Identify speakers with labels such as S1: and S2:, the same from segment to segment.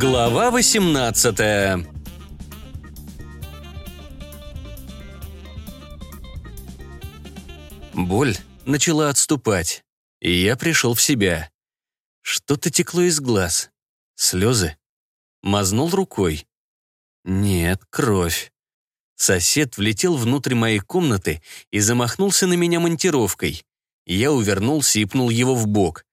S1: Глава 18 Боль начала отступать, и я пришел в себя. Что-то текло из глаз. Слезы. Мазнул рукой. Нет, кровь. Сосед влетел внутрь моей комнаты и замахнулся на меня монтировкой. Я увернулся и пнул его в бок.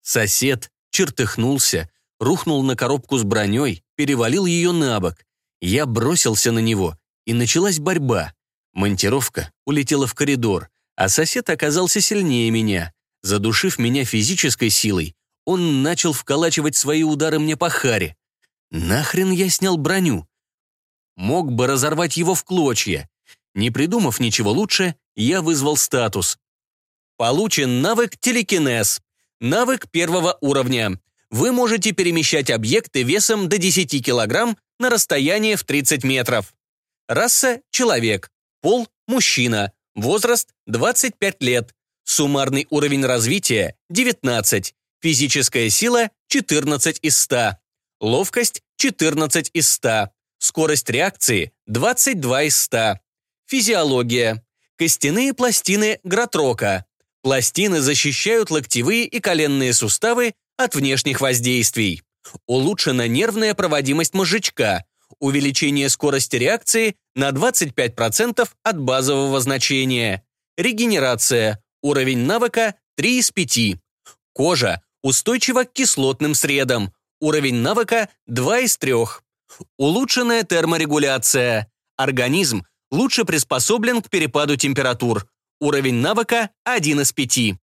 S1: Сосед чертыхнулся, рухнул на коробку с броней, перевалил ее на бок. Я бросился на него, и началась борьба. Монтировка улетела в коридор, а сосед оказался сильнее меня. Задушив меня физической силой, он начал вколачивать свои удары мне по харе. Нахрен я снял броню? Мог бы разорвать его в клочья. Не придумав ничего лучше, я вызвал статус. Получен навык телекинез. Навык первого уровня. Вы можете перемещать объекты весом до 10 кг на расстояние в 30 метров. Раса – человек. Пол – мужчина. Возраст – 25 лет. Суммарный уровень развития – 19. Физическая сила – 14 из 100. Ловкость – 14 из 100. Скорость реакции – 22 из 100. Физиология. Костяные пластины Гратрока. Пластины защищают локтевые и коленные суставы от внешних воздействий. Улучшена нервная проводимость мозжечка. Увеличение скорости реакции на 25% от базового значения. Регенерация. Уровень навыка 3 из 5. Кожа устойчива к кислотным средам. Уровень навыка 2 из 3. Улучшенная терморегуляция. Организм лучше приспособлен к перепаду температур. Уровень навыка 1 из 5.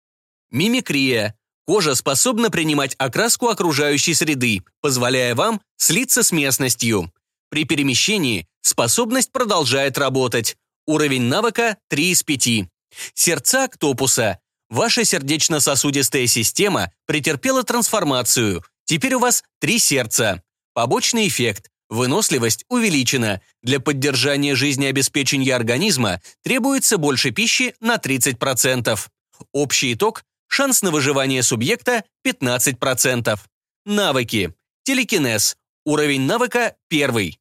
S1: Мимикрия. Кожа способна принимать окраску окружающей среды, позволяя вам слиться с местностью. При перемещении способность продолжает работать. Уровень навыка 3 из 5. Сердца октопуса. Ваша сердечно-сосудистая система претерпела трансформацию. Теперь у вас три сердца. Побочный эффект. Выносливость увеличена. Для поддержания жизнеобеспечения организма требуется больше пищи на 30%. Общий итог – шанс на выживание субъекта 15%. Навыки. Телекинез. Уровень навыка – первый.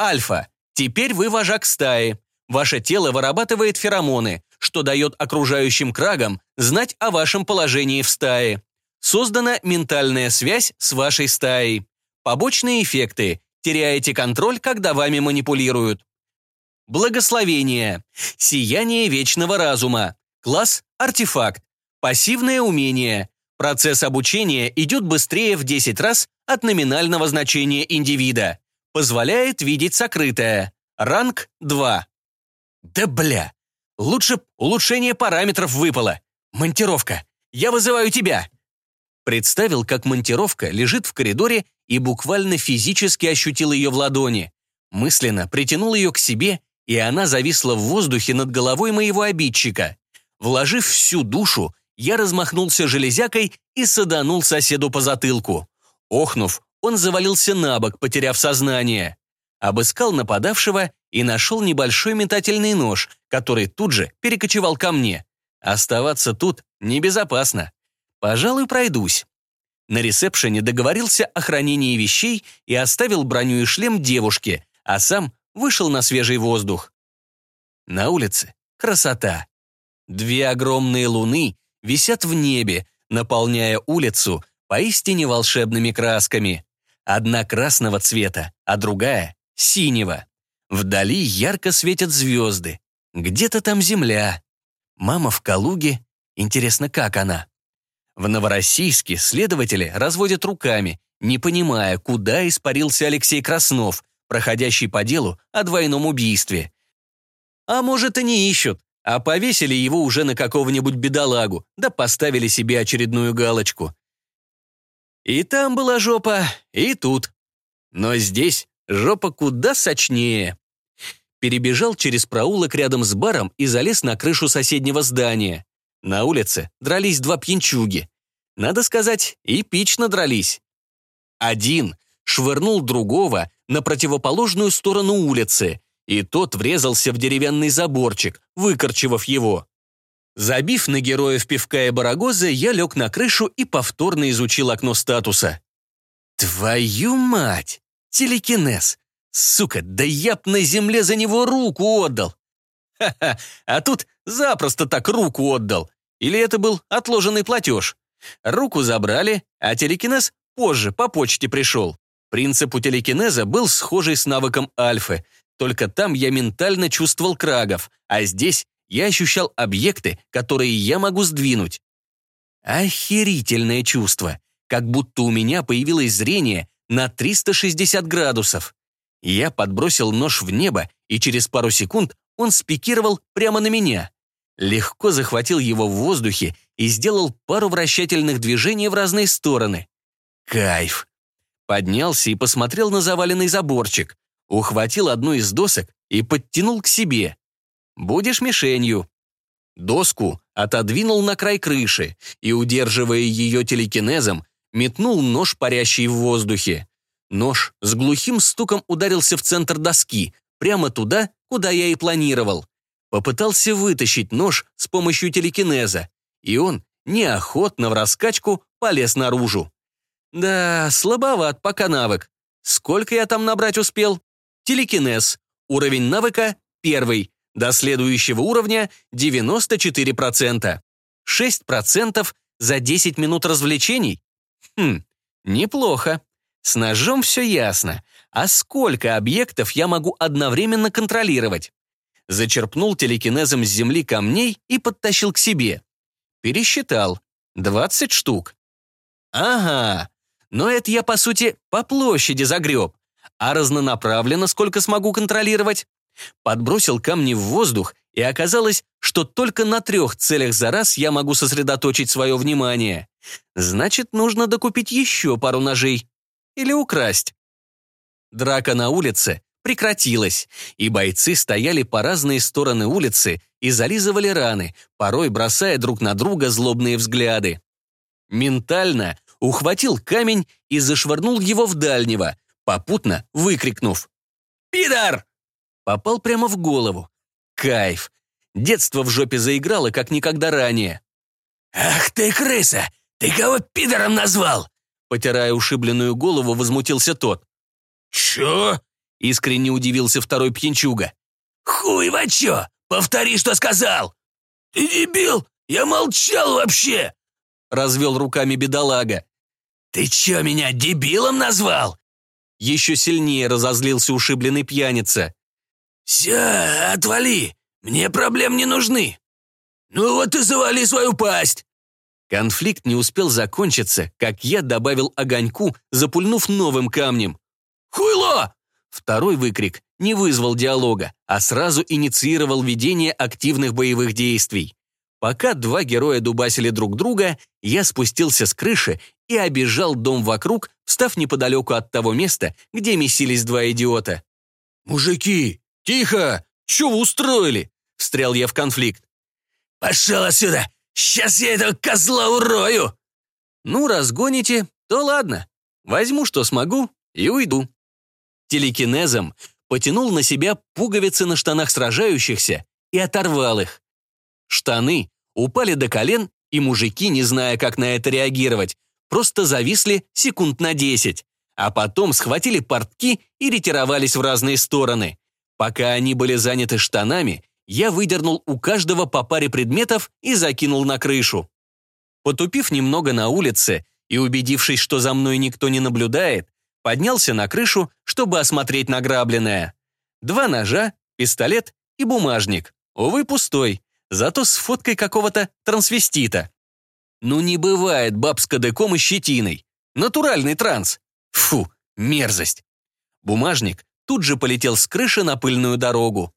S1: Альфа. Теперь вы вожак стаи. Ваше тело вырабатывает феромоны, что дает окружающим крагам знать о вашем положении в стае. Создана ментальная связь с вашей стаей. Побочные эффекты. Теряете контроль, когда вами манипулируют. Благословение. Сияние вечного разума. Класс – артефакт. Пассивное умение. Процесс обучения идет быстрее в 10 раз от номинального значения индивида. Позволяет видеть сокрытое. Ранг 2. Да бля! Лучше улучшение параметров выпало. Монтировка. Я вызываю тебя. Представил, как монтировка лежит в коридоре и буквально физически ощутил ее в ладони. Мысленно притянул ее к себе, и она зависла в воздухе над головой моего обидчика. Вложив всю душу, я размахнулся железякой и саданул соседу по затылку. Охнув, он завалился на бок, потеряв сознание. Обыскал нападавшего и нашел небольшой метательный нож, который тут же перекочевал ко мне. Оставаться тут небезопасно. Пожалуй, пройдусь. На ресепшене договорился о хранении вещей и оставил броню и шлем девушке, а сам вышел на свежий воздух. На улице красота. Две огромные луны висят в небе, наполняя улицу поистине волшебными красками. Одна красного цвета, а другая — синего. Вдали ярко светят звезды. Где-то там земля. Мама в Калуге. Интересно, как она? В Новороссийске следователи разводят руками, не понимая, куда испарился Алексей Краснов, проходящий по делу о двойном убийстве. А может, и не ищут, а повесили его уже на какого-нибудь бедолагу, да поставили себе очередную галочку. И там была жопа, и тут. Но здесь жопа куда сочнее. Перебежал через проулок рядом с баром и залез на крышу соседнего здания. На улице дрались два пьянчуги. Надо сказать, эпично дрались. Один швырнул другого на противоположную сторону улицы, и тот врезался в деревянный заборчик, выкорчевав его. Забив на героев пивка и барагоза, я лег на крышу и повторно изучил окно статуса. Твою мать! Телекинез! Сука, да я б на земле за него руку отдал! Ха-ха, а тут запросто так руку отдал. Или это был отложенный платеж? Руку забрали, а телекинез позже по почте пришел. Принцип у телекинеза был схожий с навыком альфы, только там я ментально чувствовал крагов, а здесь я ощущал объекты, которые я могу сдвинуть. Охерительное чувство, как будто у меня появилось зрение на 360 градусов. Я подбросил нож в небо, и через пару секунд он спикировал прямо на меня. Легко захватил его в воздухе и сделал пару вращательных движений в разные стороны. Кайф. Поднялся и посмотрел на заваленный заборчик, ухватил одну из досок и подтянул к себе. «Будешь мишенью». Доску отодвинул на край крыши и, удерживая ее телекинезом, метнул нож, парящий в воздухе. Нож с глухим стуком ударился в центр доски, прямо туда, куда я и планировал. Попытался вытащить нож с помощью телекинеза, и он неохотно в раскачку полез наружу. Да, слабоват пока навык. Сколько я там набрать успел? Телекинез. Уровень навыка – первый. До следующего уровня – 94%. 6% за 10 минут развлечений? Хм, неплохо. С ножом все ясно. А сколько объектов я могу одновременно контролировать? Зачерпнул телекинезом с земли камней и подтащил к себе. Пересчитал. 20 штук. Ага. Но это я, по сути, по площади загреб. А разнонаправленно сколько смогу контролировать? Подбросил камни в воздух, и оказалось, что только на трех целях за раз я могу сосредоточить свое внимание. Значит, нужно докупить еще пару ножей. Или украсть. Драка на улице прекратилась, и бойцы стояли по разные стороны улицы и зализывали раны, порой бросая друг на друга злобные взгляды. Ментально ухватил камень и зашвырнул его в дальнего, попутно выкрикнув «Пидор!» Попал прямо в голову. Кайф. Детство в жопе заиграло, как никогда ранее.
S2: «Ах ты, крыса! Ты кого пидором назвал?»
S1: Потирая ушибленную голову, возмутился тот.
S2: «Чё?»
S1: — искренне удивился второй пьянчуга.
S2: «Хуй во чё! Повтори, что сказал!» «Ты дебил! Я молчал вообще!»
S1: — развел руками бедолага.
S2: «Ты чё, меня дебилом назвал?»
S1: Еще сильнее разозлился ушибленный пьяница.
S2: «Все, отвали! Мне проблем не нужны! Ну вот и завали свою пасть!»
S1: Конфликт не успел закончиться, как я добавил огоньку, запульнув новым камнем.
S2: «Хуйло!»
S1: Второй выкрик не вызвал диалога, а сразу инициировал ведение активных боевых действий. Пока два героя дубасили друг друга, я спустился с крыши и обежал дом вокруг, встав неподалеку от того места, где месились два идиота.
S2: «Мужики, тихо! Что вы устроили?» — встрял я в конфликт. «Пошел отсюда! Сейчас я этого козла урою!»
S1: «Ну, разгоните, то ладно. Возьму, что смогу, и уйду». Телекинезом потянул на себя пуговицы на штанах сражающихся и оторвал их. Штаны упали до колен, и мужики, не зная, как на это реагировать, просто зависли секунд на десять, а потом схватили портки и ретировались в разные стороны. Пока они были заняты штанами, я выдернул у каждого по паре предметов и закинул на крышу. Потупив немного на улице и убедившись, что за мной никто не наблюдает, поднялся на крышу, чтобы осмотреть награбленное. Два ножа, пистолет и бумажник. Увы, пустой, зато с фоткой какого-то трансвестита. Ну не бывает баб с кадыком и щетиной. Натуральный транс. Фу, мерзость. Бумажник тут же полетел с крыши на пыльную дорогу.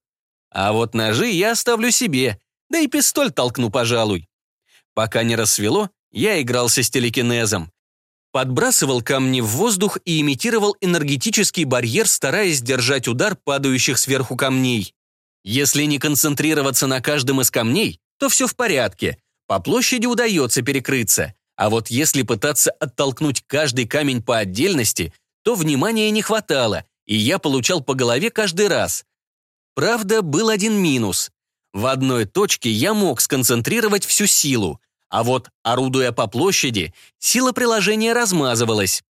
S1: А вот ножи я оставлю себе, да и пистоль толкну, пожалуй. Пока не рассвело, я игрался с телекинезом. Подбрасывал камни в воздух и имитировал энергетический барьер, стараясь держать удар падающих сверху камней. Если не концентрироваться на каждом из камней, то все в порядке. По площади удается перекрыться. А вот если пытаться оттолкнуть каждый камень по отдельности, то внимания не хватало, и я получал по голове каждый раз. Правда, был один минус. В одной точке я мог сконцентрировать всю силу, а вот, орудуя по площади, сила приложения размазывалась.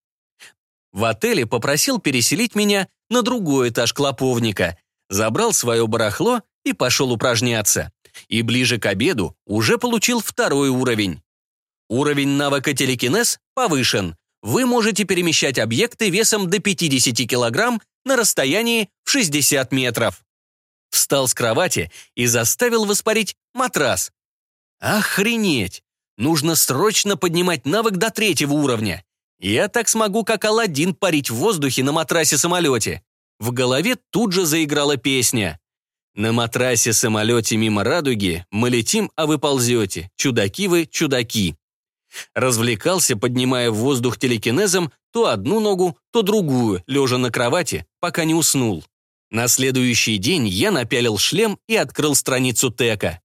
S1: В отеле попросил переселить меня на другой этаж клоповника, забрал свое барахло и пошел упражняться. И ближе к обеду уже получил второй уровень. Уровень навыка телекинез повышен. Вы можете перемещать объекты весом до 50 килограмм на расстоянии в 60 метров. Встал с кровати и заставил воспарить матрас. Охренеть! Нужно срочно поднимать навык до третьего уровня. Я так смогу, как Аладдин, парить в воздухе на матрасе-самолете. В голове тут же заиграла песня. На матрасе-самолете мимо радуги мы летим, а вы ползете. Чудаки вы, чудаки. Развлекался, поднимая в воздух телекинезом то одну ногу, то другую, лежа на кровати, пока не уснул. На следующий день я напялил шлем и открыл страницу Тека.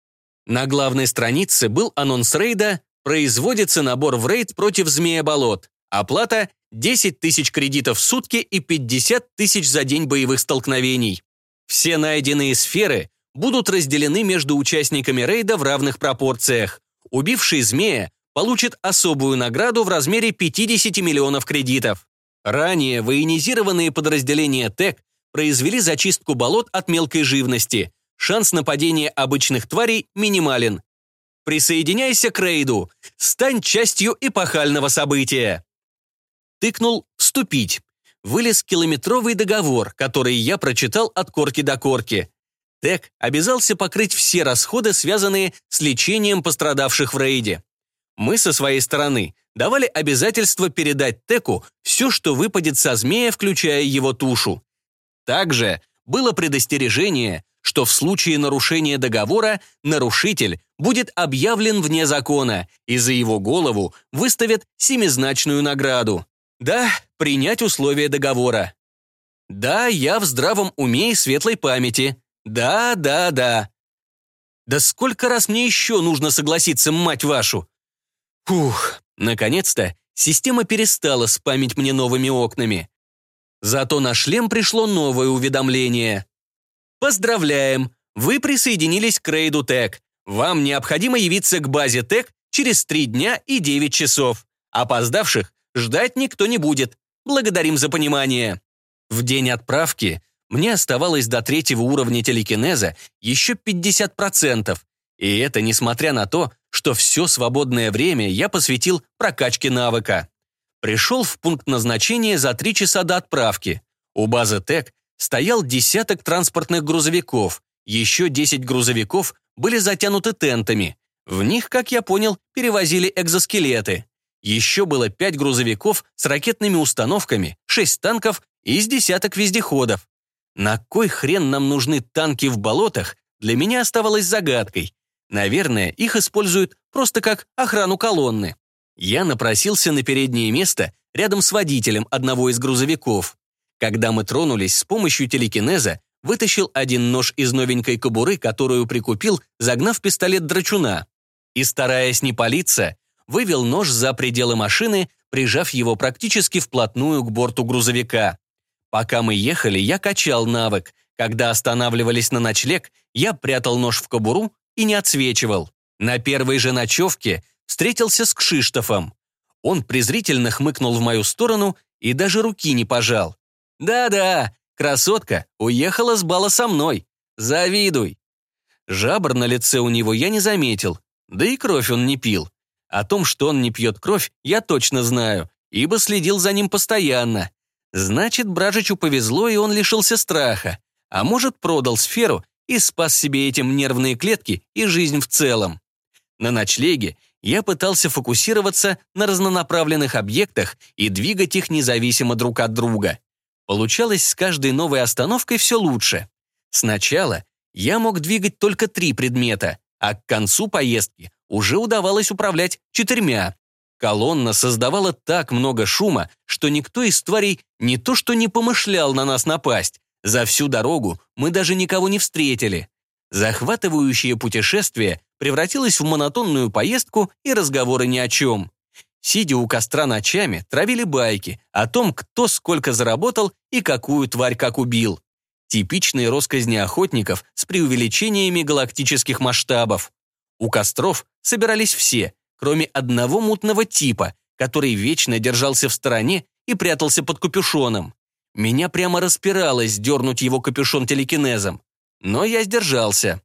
S1: На главной странице был анонс рейда «Производится набор в рейд против змея-болот». Оплата – 10 тысяч кредитов в сутки и 50 тысяч за день боевых столкновений. Все найденные сферы будут разделены между участниками рейда в равных пропорциях. Убивший змея получит особую награду в размере 50 миллионов кредитов. Ранее военизированные подразделения ТЭК произвели зачистку болот от мелкой живности. Шанс нападения обычных тварей минимален. Присоединяйся к рейду. Стань частью эпохального события. Тыкнул «Вступить». Вылез километровый договор, который я прочитал от корки до корки. ТЭК обязался покрыть все расходы, связанные с лечением пострадавших в рейде. Мы со своей стороны давали обязательство передать Теку все, что выпадет со змея, включая его тушу. Также было предостережение, что в случае нарушения договора нарушитель будет объявлен вне закона, и за его голову выставят семизначную награду. Да, принять условия договора. Да, я в здравом уме и светлой памяти. Да, да, да. Да сколько раз мне еще нужно согласиться, мать вашу? Фух, наконец-то система перестала спамить мне новыми окнами. Зато на шлем пришло новое уведомление. Поздравляем! Вы присоединились к рейду ТЭК. Вам необходимо явиться к базе ТЭК через 3 дня и 9 часов. Опоздавших Ждать никто не будет. Благодарим за понимание. В день отправки мне оставалось до третьего уровня телекинеза еще 50%. И это несмотря на то, что все свободное время я посвятил прокачке навыка. Пришел в пункт назначения за три часа до отправки. У базы ТЭК стоял десяток транспортных грузовиков, еще 10 грузовиков были затянуты тентами. В них, как я понял, перевозили экзоскелеты. Еще было пять грузовиков с ракетными установками, шесть танков и с десяток вездеходов. На кой хрен нам нужны танки в болотах, для меня оставалось загадкой. Наверное, их используют просто как охрану колонны. Я напросился на переднее место рядом с водителем одного из грузовиков. Когда мы тронулись с помощью телекинеза, вытащил один нож из новенькой кобуры, которую прикупил, загнав пистолет драчуна. И, стараясь не палиться, вывел нож за пределы машины, прижав его практически вплотную к борту грузовика. Пока мы ехали, я качал навык. Когда останавливались на ночлег, я прятал нож в кобуру и не отсвечивал. На первой же ночевке встретился с Кшиштофом. Он презрительно хмыкнул в мою сторону и даже руки не пожал. «Да-да, красотка уехала с бала со мной. Завидуй». Жабр на лице у него я не заметил, да и кровь он не пил. О том, что он не пьет кровь, я точно знаю, ибо следил за ним постоянно. Значит, Бражичу повезло, и он лишился страха. А может, продал сферу и спас себе этим нервные клетки и жизнь в целом. На ночлеге я пытался фокусироваться на разнонаправленных объектах и двигать их независимо друг от друга. Получалось с каждой новой остановкой все лучше. Сначала я мог двигать только три предмета, а к концу поездки уже удавалось управлять четырьмя. Колонна создавала так много шума, что никто из тварей не то что не помышлял на нас напасть. За всю дорогу мы даже никого не встретили. Захватывающее путешествие превратилось в монотонную поездку и разговоры ни о чем. Сидя у костра ночами, травили байки о том, кто сколько заработал и какую тварь как убил. Типичные росказни охотников с преувеличениями галактических масштабов. У костров собирались все, кроме одного мутного типа, который вечно держался в стороне и прятался под капюшоном. Меня прямо распиралось дернуть его капюшон телекинезом. Но я сдержался.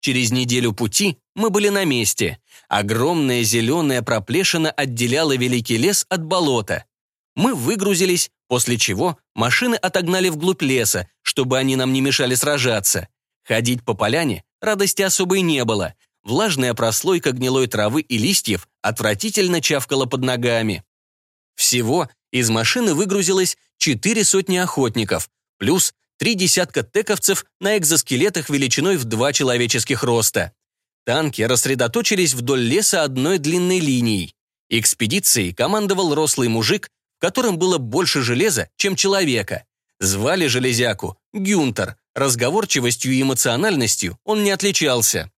S1: Через неделю пути мы были на месте. Огромная зеленая проплешина отделяла великий лес от болота. Мы выгрузились, после чего машины отогнали вглубь леса, чтобы они нам не мешали сражаться. Ходить по поляне радости особой не было. Влажная прослойка гнилой травы и листьев отвратительно чавкала под ногами. Всего из машины выгрузилось четыре сотни охотников, плюс три десятка тековцев на экзоскелетах величиной в два человеческих роста. Танки рассредоточились вдоль леса одной длинной линией. Экспедицией командовал рослый мужик, в котором было больше железа, чем человека. Звали железяку Гюнтер, разговорчивостью и эмоциональностью он не отличался.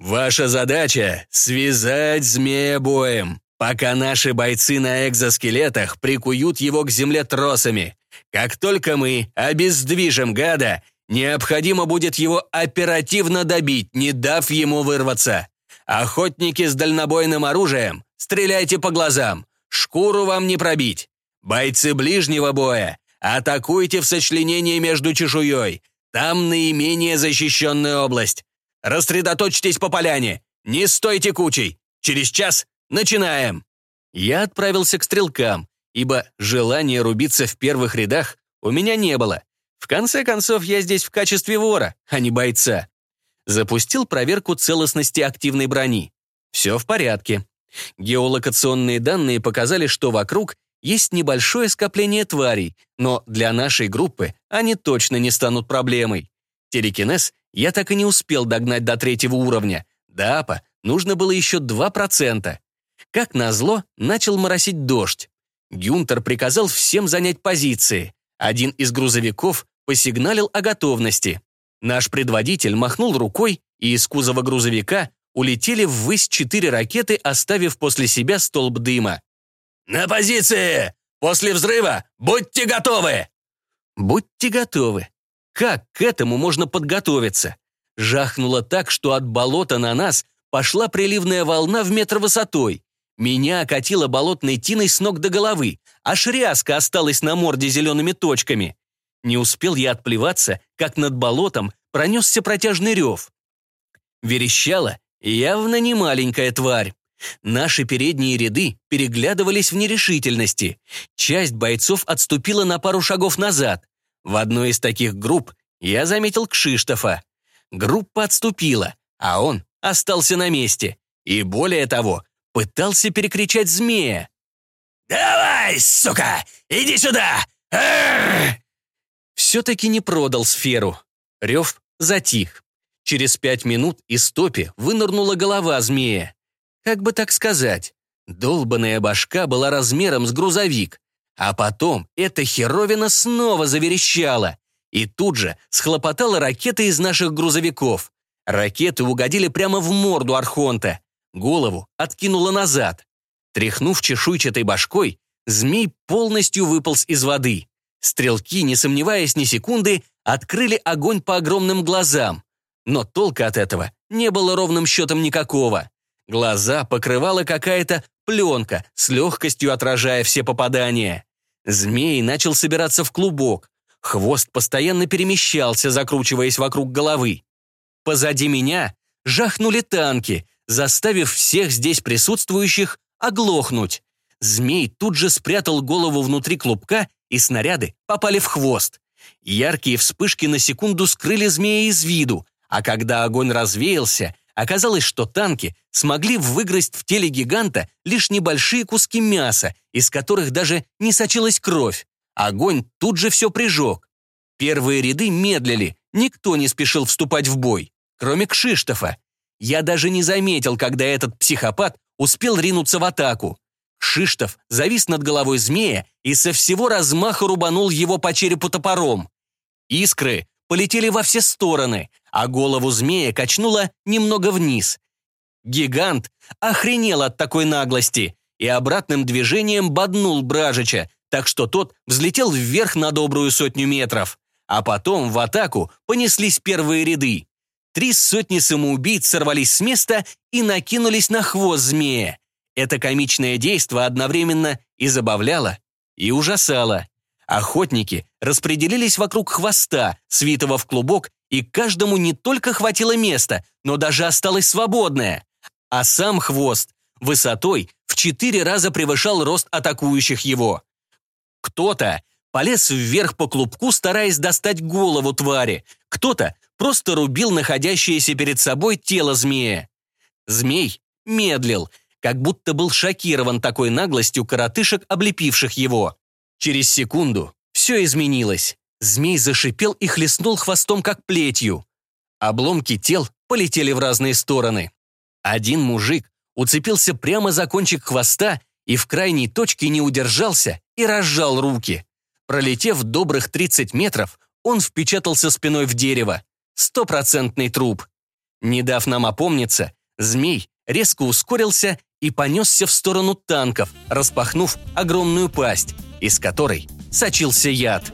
S1: «Ваша задача — связать змея боем, пока наши бойцы на экзоскелетах прикуют его к земле тросами. Как только мы обездвижим гада, необходимо будет его оперативно добить, не дав ему вырваться. Охотники с дальнобойным оружием, стреляйте по глазам, шкуру вам не пробить. Бойцы ближнего боя, атакуйте в сочленении между чешуей, там наименее защищенная область. Рассредоточьтесь по поляне, не стойте кучей. Через час начинаем. Я отправился к стрелкам, ибо желания рубиться в первых рядах у меня не было. В конце концов, я здесь в качестве вора, а не бойца. Запустил проверку целостности активной брони. Все в порядке. Геолокационные данные показали, что вокруг есть небольшое скопление тварей, но для нашей группы они точно не станут проблемой. Телекинез я так и не успел догнать до третьего уровня. До АПа нужно было еще 2%. Как назло, начал моросить дождь. Гюнтер приказал всем занять позиции. Один из грузовиков посигналил о готовности. Наш предводитель махнул рукой, и из кузова грузовика улетели ввысь четыре ракеты, оставив после себя столб дыма. «На позиции! После взрыва будьте готовы!» «Будьте готовы!» Как к этому можно подготовиться? Жахнуло так, что от болота на нас пошла приливная волна в метр высотой. Меня окатило болотной тиной с ног до головы, аж ряска осталась на морде зелеными точками. Не успел я отплеваться, как над болотом пронесся протяжный рев. Верещала явно не маленькая тварь. Наши передние ряды переглядывались в нерешительности. Часть бойцов отступила на пару шагов назад. В одной из таких групп я заметил Кшиштофа. Группа отступила, а он остался на месте. И более того, пытался перекричать змея. «Давай, сука, иди сюда! Все-таки не продал сферу. Рев затих. Через пять минут из топи вынырнула голова змея. Как бы так сказать, долбаная башка была размером с грузовик. А потом эта херовина снова заверещала. И тут же схлопотала ракеты из наших грузовиков. Ракеты угодили прямо в морду Архонта. Голову откинула назад. Тряхнув чешуйчатой башкой, змей полностью выполз из воды. Стрелки, не сомневаясь ни секунды, открыли огонь по огромным глазам. Но толка от этого не было ровным счетом никакого. Глаза покрывала какая-то пленка, с легкостью отражая все попадания. Змей начал собираться в клубок. Хвост постоянно перемещался, закручиваясь вокруг головы. Позади меня жахнули танки, заставив всех здесь присутствующих оглохнуть. Змей тут же спрятал голову внутри клубка, и снаряды попали в хвост. Яркие вспышки на секунду скрыли змея из виду, а когда огонь развеялся, оказалось, что танки смогли выгрызть в теле гиганта лишь небольшие куски мяса, из которых даже не сочилась кровь. Огонь тут же все прижег. Первые ряды медлили, никто не спешил вступать в бой, кроме Кшиштофа. Я даже не заметил, когда этот психопат успел ринуться в атаку. Шиштов завис над головой змея и со всего размаха рубанул его по черепу топором. Искры полетели во все стороны, а голову змея качнуло немного вниз. Гигант охренел от такой наглости и обратным движением боднул Бражича, так что тот взлетел вверх на добрую сотню метров. А потом в атаку понеслись первые ряды. Три сотни самоубийц сорвались с места и накинулись на хвост змея. Это комичное действо одновременно и забавляло, и ужасало. Охотники распределились вокруг хвоста, свитого в клубок, и каждому не только хватило места, но даже осталось свободное. А сам хвост высотой в четыре раза превышал рост атакующих его. Кто-то полез вверх по клубку, стараясь достать голову твари, кто-то просто рубил находящееся перед собой тело змея. Змей медлил, как будто был шокирован такой наглостью коротышек, облепивших его. Через секунду все изменилось. Змей зашипел и хлестнул хвостом, как плетью. Обломки тел полетели в разные стороны. Один мужик уцепился прямо за кончик хвоста и в крайней точке не удержался и разжал руки. Пролетев добрых 30 метров, он впечатался спиной в дерево. Стопроцентный труп. Не дав нам опомниться, змей резко ускорился и понесся в сторону танков, распахнув огромную пасть, из которой сочился яд.